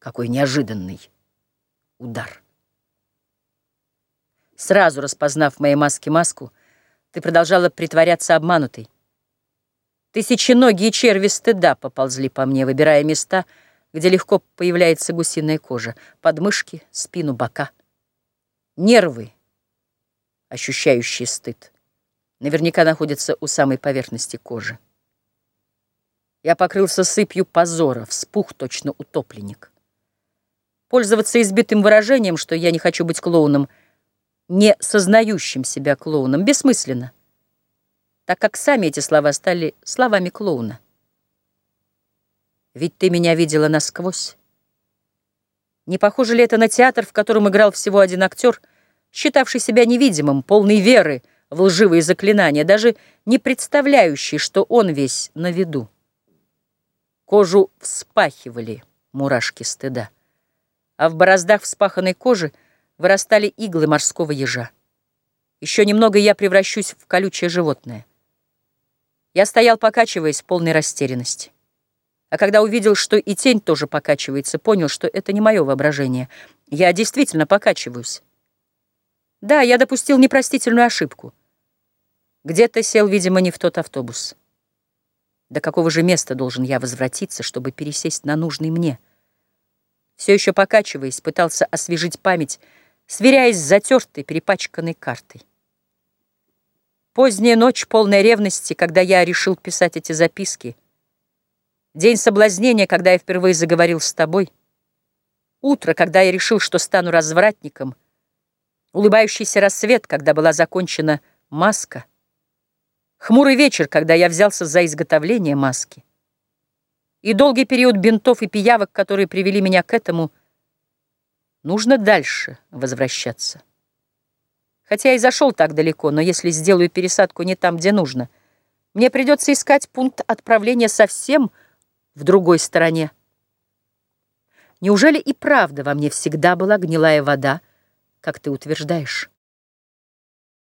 Какой неожиданный удар. Сразу распознав в моей маске маску, ты продолжала притворяться обманутой. Тысяченогие черви стыда поползли по мне, выбирая места, где легко появляется гусиная кожа, подмышки, спину, бока. Нервы, ощущающие стыд, наверняка находятся у самой поверхности кожи. Я покрылся сыпью позора, вспух точно утопленник. Пользоваться избитым выражением, что я не хочу быть клоуном — не сознающим себя клоуном, бессмысленно, так как сами эти слова стали словами клоуна. Ведь ты меня видела насквозь. Не похоже ли это на театр, в котором играл всего один актер, считавший себя невидимым, полный веры в лживые заклинания, даже не представляющий, что он весь на виду? Кожу вспахивали мурашки стыда, а в бороздах вспаханной кожи — вырастали иглы морского ежа. Еще немного, я превращусь в колючее животное. Я стоял, покачиваясь в полной растерянности. А когда увидел, что и тень тоже покачивается, понял, что это не мое воображение. Я действительно покачиваюсь. Да, я допустил непростительную ошибку. Где-то сел, видимо, не в тот автобус. До какого же места должен я возвратиться, чтобы пересесть на нужный мне? Все еще покачиваясь, пытался освежить память, сверяясь с затертой, перепачканной картой. Поздняя ночь, полная ревности, когда я решил писать эти записки. День соблазнения, когда я впервые заговорил с тобой. Утро, когда я решил, что стану развратником. Улыбающийся рассвет, когда была закончена маска. Хмурый вечер, когда я взялся за изготовление маски. И долгий период бинтов и пиявок, которые привели меня к этому – Нужно дальше возвращаться. Хотя и зашел так далеко, но если сделаю пересадку не там, где нужно, мне придется искать пункт отправления совсем в другой стороне. Неужели и правда во мне всегда была гнилая вода, как ты утверждаешь?